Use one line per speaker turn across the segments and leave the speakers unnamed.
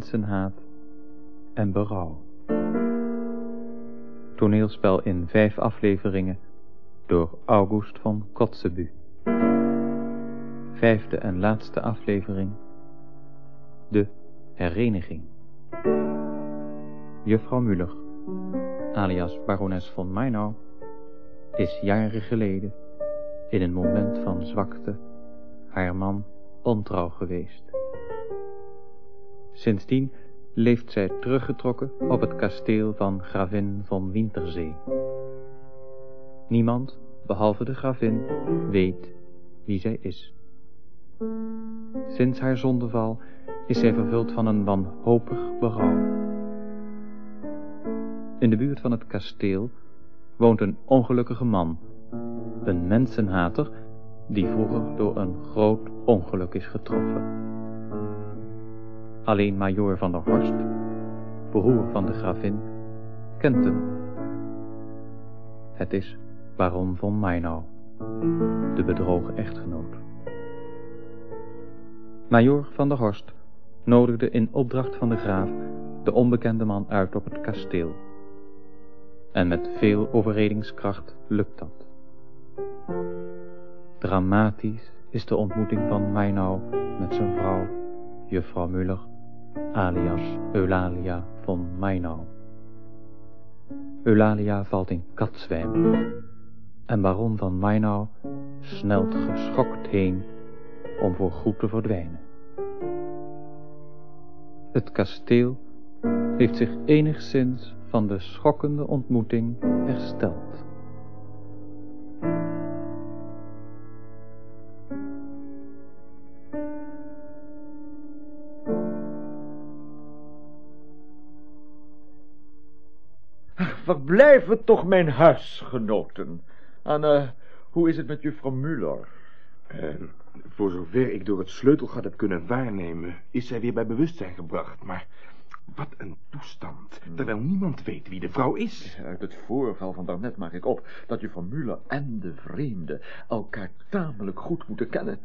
mensenhaat en berouw. Toneelspel in vijf afleveringen door August van Kotzebue. Vijfde en laatste aflevering. De hereniging. Juffrouw Muller, alias barones von Meinau, is jaren geleden, in een moment van zwakte, haar man ontrouw geweest. Sindsdien leeft zij teruggetrokken op het kasteel van gravin von Winterzee. Niemand, behalve de gravin, weet wie zij is. Sinds haar zondeval is zij vervuld van een wanhopig berouw. In de buurt van het kasteel woont een ongelukkige man, een mensenhater die vroeger door een groot ongeluk is getroffen. Alleen majoor van der Horst, broer van de gravin, kent hem. Het is baron von Meinau, de bedrogen echtgenoot. Majoor van der Horst nodigde in opdracht van de graaf de onbekende man uit op het kasteel. En met veel overredingskracht lukt dat. Dramatisch is de ontmoeting van Meinau met zijn vrouw, juffrouw Muller, alias Eulalia von Meinau. Eulalia valt in katzwijm en baron van Meinau snelt geschokt heen om voor goed te verdwijnen. Het kasteel heeft zich enigszins van de schokkende ontmoeting hersteld.
Verblijven toch mijn huisgenoten. En uh, hoe is het met juffrouw Muller?
Uh, voor zover ik door het sleutelgat heb kunnen waarnemen, is zij weer bij bewustzijn gebracht. Maar wat een toestand, terwijl niemand weet wie de vrouw is.
Uit het voorval van daarnet maak ik op dat juffrouw Muller en de vreemde elkaar tamelijk goed moeten kennen.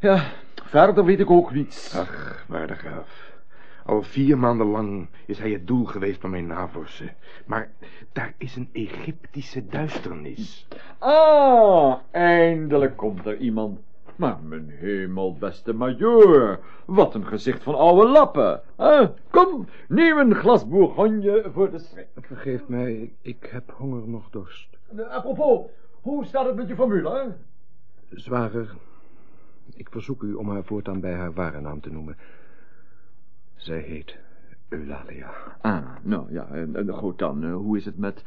Ja, verder weet ik ook niets.
Ach, waarde graaf. Al vier maanden lang is hij het doel geweest van mijn navorsen. Maar daar is een Egyptische duisternis.
Ah, eindelijk komt er iemand. Maar mijn hemel, beste majoor, wat een gezicht van oude lappen. Huh? Kom, neem een glas bourgogne voor de schrik.
Vergeef mij, ik heb honger nog dorst.
Uh, apropos, hoe staat het met je formule?
Zwager, ik verzoek u om haar voortaan bij haar ware naam te noemen. Zij heet Eulalia.
Ah, nou ja, en, goed dan. hoe is het met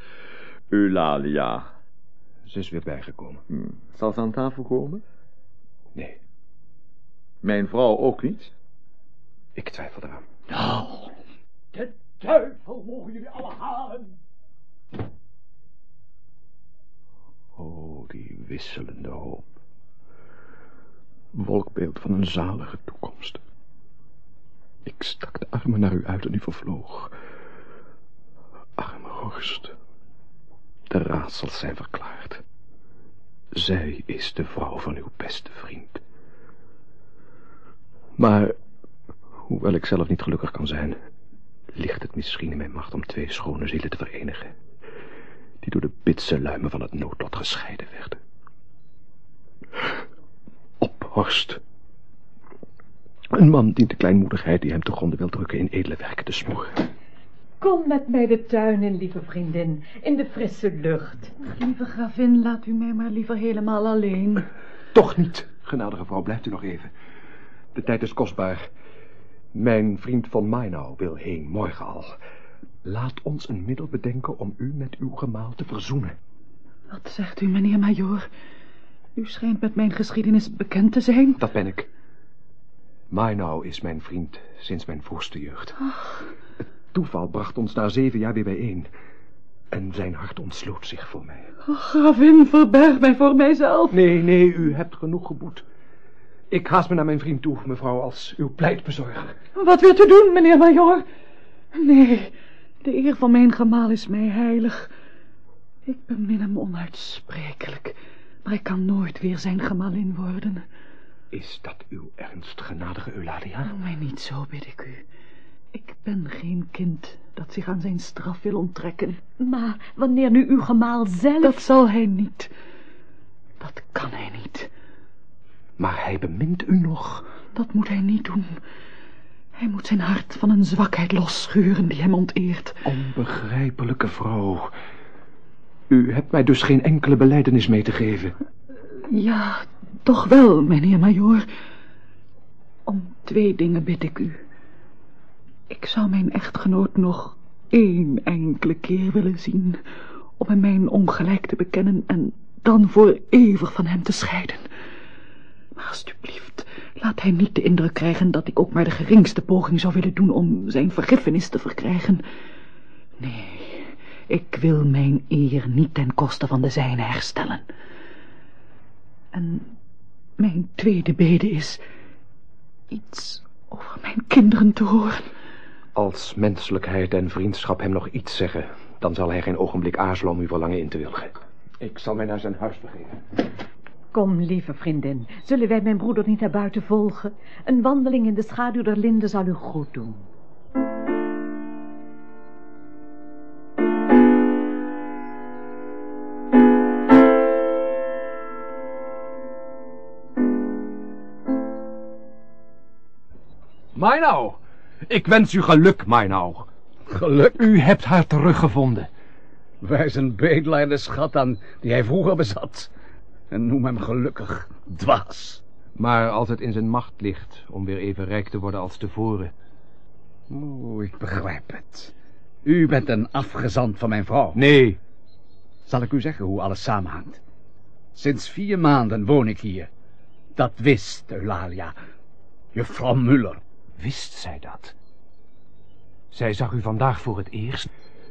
Eulalia?
Ze is weer bijgekomen.
Hmm. Zal ze aan tafel komen?
Nee.
Mijn vrouw ook niet?
Ik twijfel eraan.
Nou, de duivel mogen jullie alle halen.
Oh, die wisselende hoop. Wolkbeeld van een zalige toekomst. Ik stak de armen naar u uit en u vervloog. Arme Horst. De raadsels zijn verklaard. Zij is de vrouw van uw beste vriend. Maar, hoewel ik zelf niet gelukkig kan zijn... ligt het misschien in mijn macht om twee schone zielen te verenigen... die door de bitse luimen van het noodlot gescheiden werden. Op, Horst. Een man dient de kleinmoedigheid die hem te gronde wil drukken in edele werken te smoren.
Kom met mij de tuin in, lieve vriendin, in de frisse lucht.
Lieve gravin, laat u mij maar liever helemaal alleen.
Toch niet, genadige vrouw, blijft u nog even. De tijd is kostbaar. Mijn vriend van Mainau wil heen, morgen al. Laat ons een middel bedenken om u met uw gemaal te verzoenen.
Wat zegt u, meneer Major? U schijnt met mijn geschiedenis bekend te zijn.
Dat ben ik. Mainau is mijn vriend sinds mijn vroegste jeugd.
Ach.
Het toeval bracht ons na zeven jaar weer bijeen. En zijn hart ontsloot zich voor mij.
Oh, gravin, verberg mij voor mijzelf.
Nee, nee, u hebt genoeg geboet. Ik haast me naar mijn vriend toe, mevrouw, als uw pleitbezorger.
Wat wilt u doen, meneer Major? Nee, de eer van mijn gemaal is mij heilig. Ik bemin hem onuitsprekelijk, maar ik kan nooit weer zijn gemalin worden.
Is dat uw ernst, genadige Eulalia?
Noem mij niet zo, bid ik u. Ik ben geen kind dat zich aan zijn straf wil onttrekken.
Maar wanneer nu uw gemaal zelf...
Dat zal hij niet. Dat kan hij niet.
Maar hij bemint u nog.
Dat moet hij niet doen. Hij moet zijn hart van een zwakheid losschuren die hem onteert.
Onbegrijpelijke vrouw. U hebt mij dus geen enkele beleidenis mee te geven.
Ja, toch wel, meneer Majoor. Om twee dingen bid ik u. Ik zou mijn echtgenoot nog één enkele keer willen zien... om hem mijn ongelijk te bekennen en dan voor eeuwig van hem te scheiden. Maar alsjeblieft, laat hij niet de indruk krijgen dat ik ook maar de geringste poging zou willen doen om zijn vergiffenis te verkrijgen. Nee, ik wil mijn eer niet ten koste van de zijne herstellen. En mijn tweede bede is iets over mijn kinderen te horen.
Als menselijkheid en vriendschap hem nog iets zeggen... dan zal hij geen ogenblik aarzelen om uw verlangen in te wilgen. Ik zal mij naar zijn huis begeven.
Kom, lieve vriendin, zullen wij mijn broeder niet naar buiten volgen? Een wandeling in de schaduw der linden zal u goed doen.
Mainau, ik wens u geluk, Mainau.
Geluk?
U hebt haar teruggevonden.
Wijs een bedelaar de schat aan die hij vroeger bezat. En noem hem gelukkig, dwaas.
Maar als het in zijn macht ligt om weer even rijk te worden als tevoren...
Oeh, ik begrijp het. U bent een afgezant van mijn vrouw.
Nee,
Zal ik u zeggen hoe alles samenhangt? Sinds vier maanden woon ik hier. Dat wist Eulalia. Juffrouw Muller.
Wist zij dat? Zij zag u vandaag voor het eerst.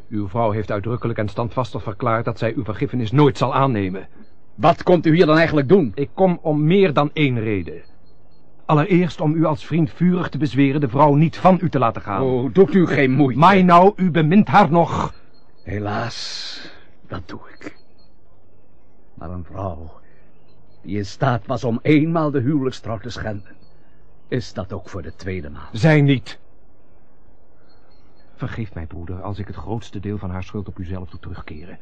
Uw vrouw heeft uitdrukkelijk en standvastig verklaard dat zij uw vergiffenis nooit zal aannemen.
Wat komt u hier dan eigenlijk doen?
Ik kom om meer dan één reden. Allereerst om u als vriend vurig te bezweren de vrouw niet van u te laten gaan.
Oh, doet u geen moeite.
Maar nou, u bemint haar nog.
Helaas, dat doe ik. Maar een vrouw die in staat was om eenmaal de huwelijkstrouw te schenden, is dat ook voor de tweede maal.
Zij niet. Vergeef mij, broeder, als ik het grootste deel van haar schuld op uzelf doe terugkeren.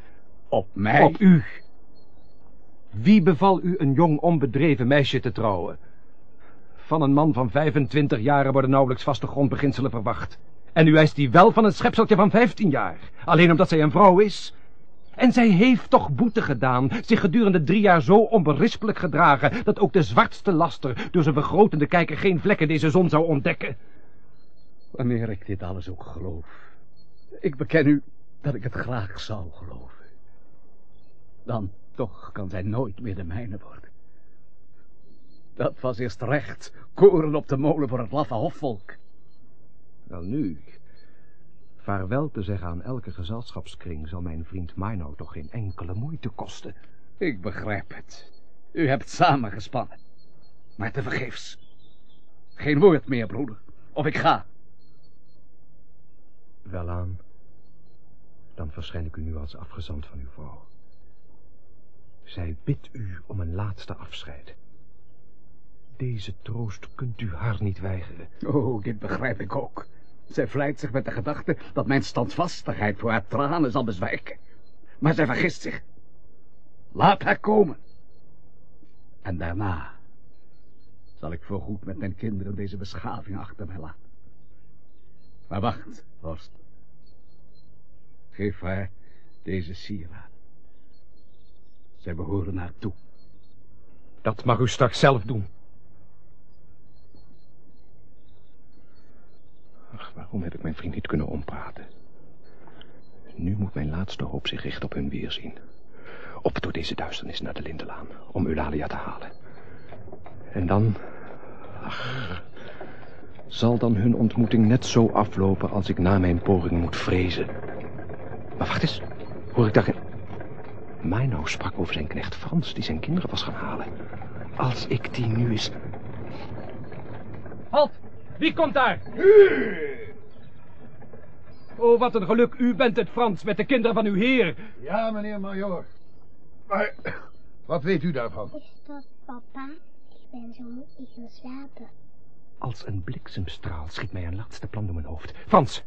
Op mij?
Op u. Wie beval u een jong onbedreven meisje te trouwen? Van een man van 25 jaren worden nauwelijks vaste grondbeginselen verwacht. En u eist die wel van een schepseltje van 15 jaar. Alleen omdat zij een vrouw is. En zij heeft toch boete gedaan, zich gedurende drie jaar zo onberispelijk gedragen, dat ook de zwartste laster door zijn vergrotende kijker geen vlekken deze zon zou ontdekken.
Wanneer ik dit alles ook geloof. Ik beken u dat ik het graag zou geloven. Dan toch kan zij nooit meer de mijne worden. Dat was eerst recht, koren op de molen voor het laffe hofvolk.
Wel nu, vaarwel te zeggen aan elke gezelschapskring zal mijn vriend Mino toch geen enkele moeite kosten.
Ik begrijp het. U hebt samengespannen. Maar tevergeefs. Geen woord meer, broeder. Of ik ga.
Welaan, dan verschijn ik u nu als afgezant van uw vrouw. Zij bidt u om een laatste afscheid. Deze troost kunt u haar niet weigeren.
Oh, dit begrijp ik ook. Zij vlijt zich met de gedachte dat mijn standvastigheid voor haar tranen zal bezwijken. Maar zij vergist zich. Laat haar komen. En daarna zal ik voorgoed met mijn kinderen deze beschaving achter mij laten. Maar wacht, Horst. Geef haar deze sieraad. Zij behoren haar toe.
Dat mag u straks zelf doen. Ach, waarom heb ik mijn vriend niet kunnen ompraten? Nu moet mijn laatste hoop zich richten op hun weerzien. Op door deze duisternis naar de Lindelaan, om Eulalia te halen. En dan... Ach, zal dan hun ontmoeting net zo aflopen als ik na mijn poging moet vrezen. Maar wacht eens, hoor ik daar geen... Mino sprak over zijn knecht Frans, die zijn kinderen was gaan halen. Als ik die nu eens... Wie komt daar? Oh, wat een geluk. U bent het, Frans, met de kinderen van uw heer.
Ja, meneer Major. Maar wat weet u daarvan?
Is dat papa? Ik ben zo moe, ik wil slapen.
Als een bliksemstraal schiet mij een laatste plan door mijn hoofd. Frans,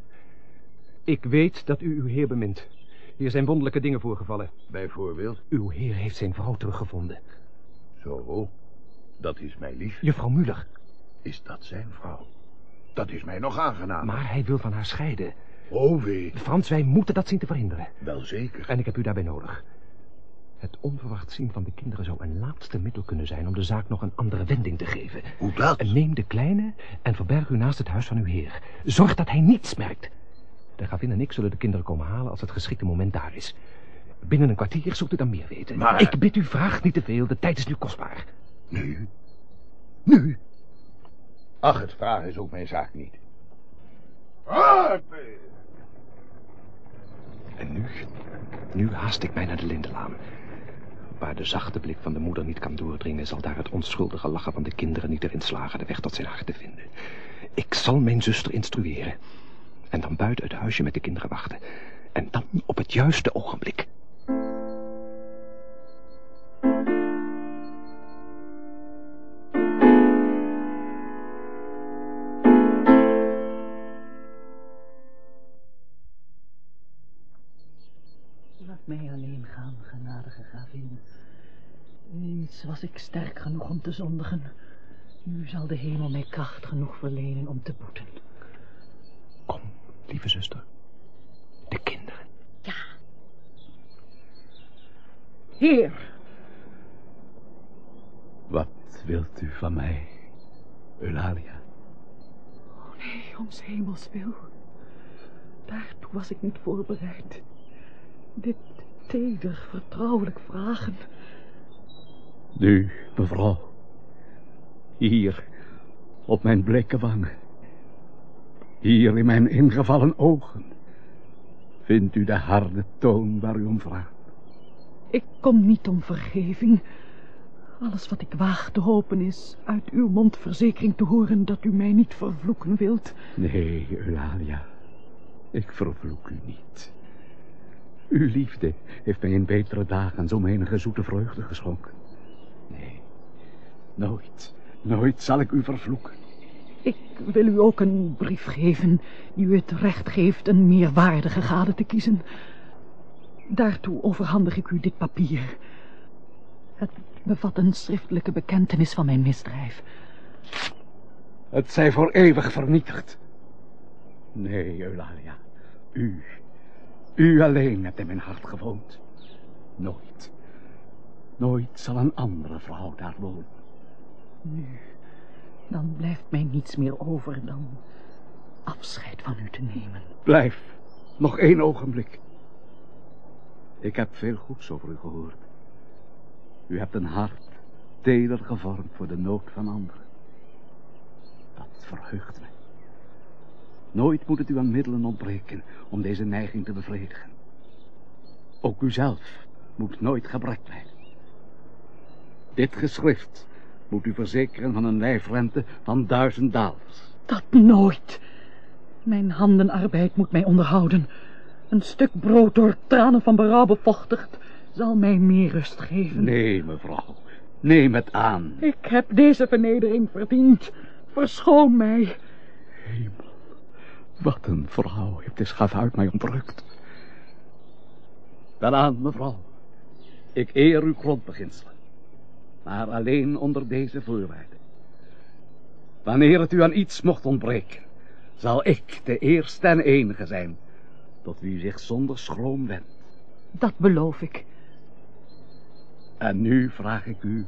ik weet dat u uw heer bemint. Hier zijn wonderlijke dingen voorgevallen.
Bijvoorbeeld?
Uw heer heeft zijn vrouw teruggevonden.
Zo, dat is mij lief.
Juffrouw Muller.
Is dat zijn vrouw? Dat is mij nog aangenaam.
Maar hij wil van haar scheiden.
Oh wee.
Frans, wij moeten dat zien te verhinderen.
Wel zeker.
En ik heb u daarbij nodig. Het onverwacht zien van de kinderen zou een laatste middel kunnen zijn... om de zaak nog een andere wending te geven.
Hoe dat?
Neem de kleine en verberg u naast het huis van uw heer. Zorg dat hij niets merkt. De gravin en ik zullen de kinderen komen halen als het geschikte moment daar is. Binnen een kwartier zult u dan meer weten.
Maar-
Ik bid u, vraag niet te veel. De tijd is nu kostbaar.
Nu?
Nu?
Ach, het vragen is ook mijn zaak niet.
En nu? Nu haast ik mij naar de Lindenlaan. Waar de zachte blik van de moeder niet kan doordringen... zal daar het onschuldige lachen van de kinderen niet erin slagen... de weg tot zijn hart te vinden. Ik zal mijn zuster instrueren. En dan buiten het huisje met de kinderen wachten. En dan op het juiste ogenblik.
Eens was ik sterk genoeg om te zondigen. Nu zal de hemel mij kracht genoeg verlenen om te boeten.
Kom, lieve zuster. De kinderen.
Heer,
Wat wilt u van mij, Eulalia?
Nee, om 's hemels wil. Daartoe was ik niet voorbereid. Dit teder, vertrouwelijk vragen.
Nu, mevrouw. Hier, op mijn bleeke wangen. Hier in mijn ingevallen ogen. Vindt u de harde toon waar u om vraagt?
Ik kom niet om vergeving. Alles wat ik waag te hopen is uit uw mond verzekering te horen dat u mij niet vervloeken wilt.
Nee, Eulalia. Ik vervloek u niet. Uw liefde heeft mij in betere dagen zo menige zoete vreugde geschonken. Nee, nooit, nooit zal ik u vervloeken.
Ik wil u ook een brief geven die u het recht geeft een meer waardige gade te kiezen. Daartoe overhandig ik u dit papier. Het bevat een schriftelijke bekentenis van mijn misdrijf.
Het zij voor eeuwig vernietigd. Nee, Eulalia. U, u alleen hebt in mijn hart gewoond. Nooit, nooit zal een andere vrouw daar wonen.
Nu, dan blijft mij niets meer over dan afscheid van u te nemen.
Blijf, nog één ogenblik. Ik heb veel goeds over u gehoord. U hebt een hart teder gevormd voor de nood van anderen. Dat verheugt mij. Nooit moet het u aan middelen ontbreken om deze neiging te bevredigen. Ook u zelf moet nooit gebrek lijden. Dit geschrift moet u verzekeren van een lijfrente van duizend daals.
Dat nooit. Mijn handenarbeid moet mij onderhouden. Een stuk brood door tranen van berouw bevochtigd zal mij meer rust geven.
Nee, mevrouw. Neem het aan.
Ik heb deze vernedering verdiend. Verschoon mij.
Hemel, wat een vrouw heeft de schavuit mij ontrukt. Welaan, mevrouw. Ik eer uw grondbeginselen. Maar alleen onder deze voorwaarden. Wanneer het u aan iets mocht ontbreken, zal ik de eerste en enige zijn tot wie u zich zonder schroom wendt.
Dat beloof ik.
En nu vraag ik u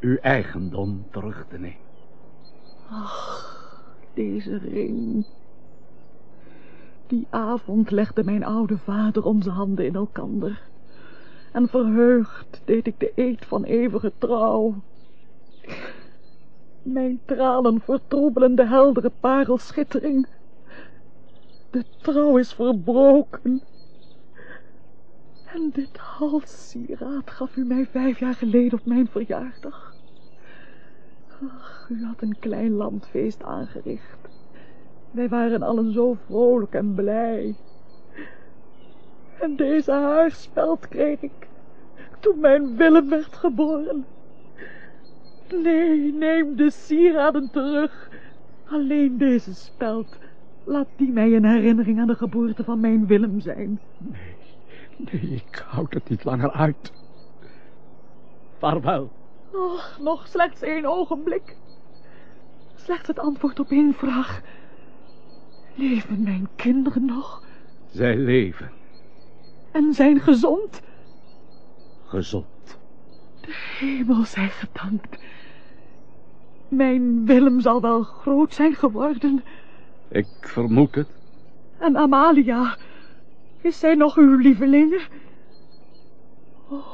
uw eigendom terug te nemen.
Ach, deze ring. Die avond legde mijn oude vader onze handen in elkander. En verheugd deed ik de eed van eeuwige trouw. Mijn tranen vertroebelen de heldere parelschittering. De trouw is verbroken. En dit halssieraad gaf u mij vijf jaar geleden op mijn verjaardag. Ach, u had een klein landfeest aangericht. Wij waren allen zo vrolijk en blij. En deze haarspeld kreeg ik toen mijn Willem werd geboren. Nee, neem de sieraden terug. Alleen deze speld, laat die mij een herinnering aan de geboorte van mijn Willem zijn.
Nee, nee, ik houd het niet langer uit. Vaarwel.
Och, nog slechts één ogenblik. Slechts het antwoord op één vraag. Leven mijn kinderen nog?
Zij leven.
En zijn gezond?
Gezond.
De hemel zij gedankt. Mijn Willem zal wel groot zijn geworden.
Ik vermoed het.
En Amalia, is zij nog uw lieveling? Oh,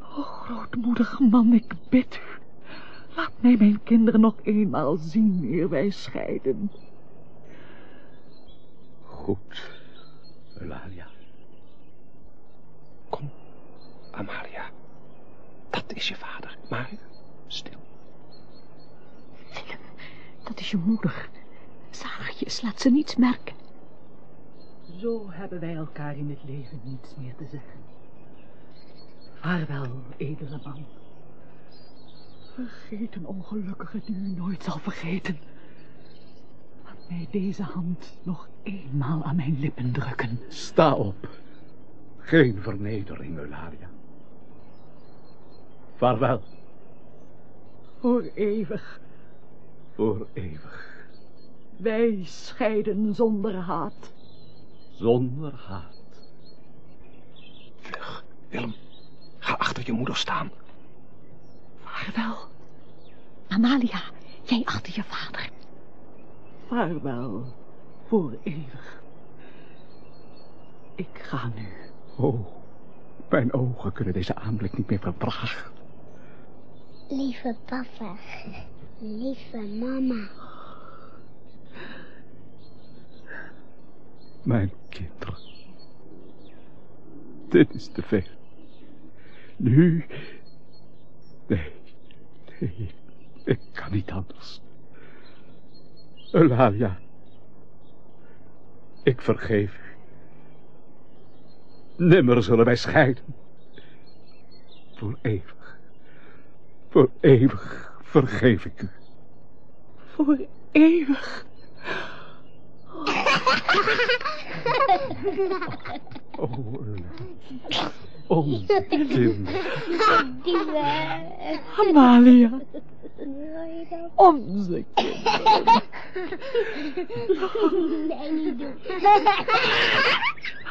oh, grootmoedig man, ik bid u. Laat mij mijn kinderen nog eenmaal zien, eer wij scheiden.
Goed, Eulalia.
Kom, Amalia. Dat is je vader, maar stil.
Willem, dat is je moeder. Zaligjes, laat ze niets merken.
Zo hebben wij elkaar in het leven niets meer te zeggen. Vaarwel, edele man. Vergeet een ongelukkige die u nooit zal vergeten. Laat mij deze hand nog eenmaal aan mijn lippen drukken.
Sta op. Geen vernedering, Eulalia. Vaarwel.
Voor eeuwig.
Voor eeuwig.
Wij scheiden zonder haat.
Zonder haat.
Vlug, Willem. Ga achter je moeder staan.
Vaarwel.
Amalia, jij achter je vader.
Vaarwel. Voor eeuwig. Ik ga nu.
Oh, mijn ogen kunnen deze aanblik niet meer verdragen.
Lieve papa, lieve mama.
Mijn kinderen. Dit is te veel. Nu... Nee, nee, ik kan niet anders. Eulalia. Ik vergeef u. Nimmer zullen wij scheiden. Voor eeuwig. Voor eeuwig vergeef ik u.
Voor eeuwig.
Oh. Onze kinderen.
Amalia. Onze kinderen.
Nee, niet doen.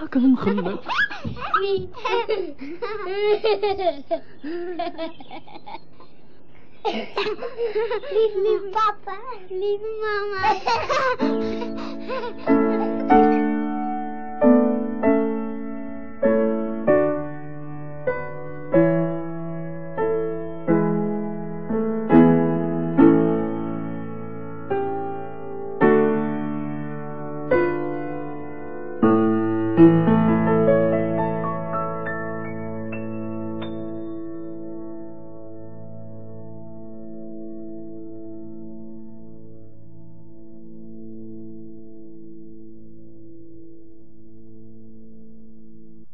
Welk een geluk.
Lief, lief papa, lief mama.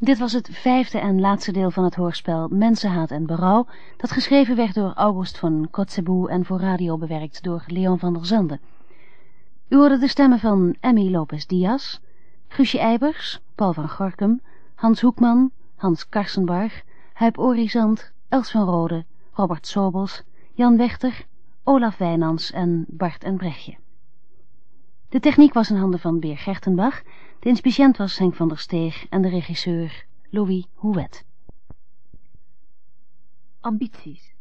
Dit was het vijfde en laatste deel van het hoorspel Mensenhaat en Berouw, dat geschreven werd door August van Kotzebue en voor radio bewerkt door Leon van der Zande. U hoorde de stemmen van Emmy Lopez Diaz, Guusje Eibers, Paul van Gorkum, Hans Hoekman, Hans Karsenbarg, Huip Orizant, Els van Rode, Robert Sobels, Jan Wechter, Olaf Wijnands en Bart en Brechtje. De techniek was in handen van Beer Gertenbach, de inspiciënt was Henk van der Steeg en de regisseur Louis Houet.
Ambities.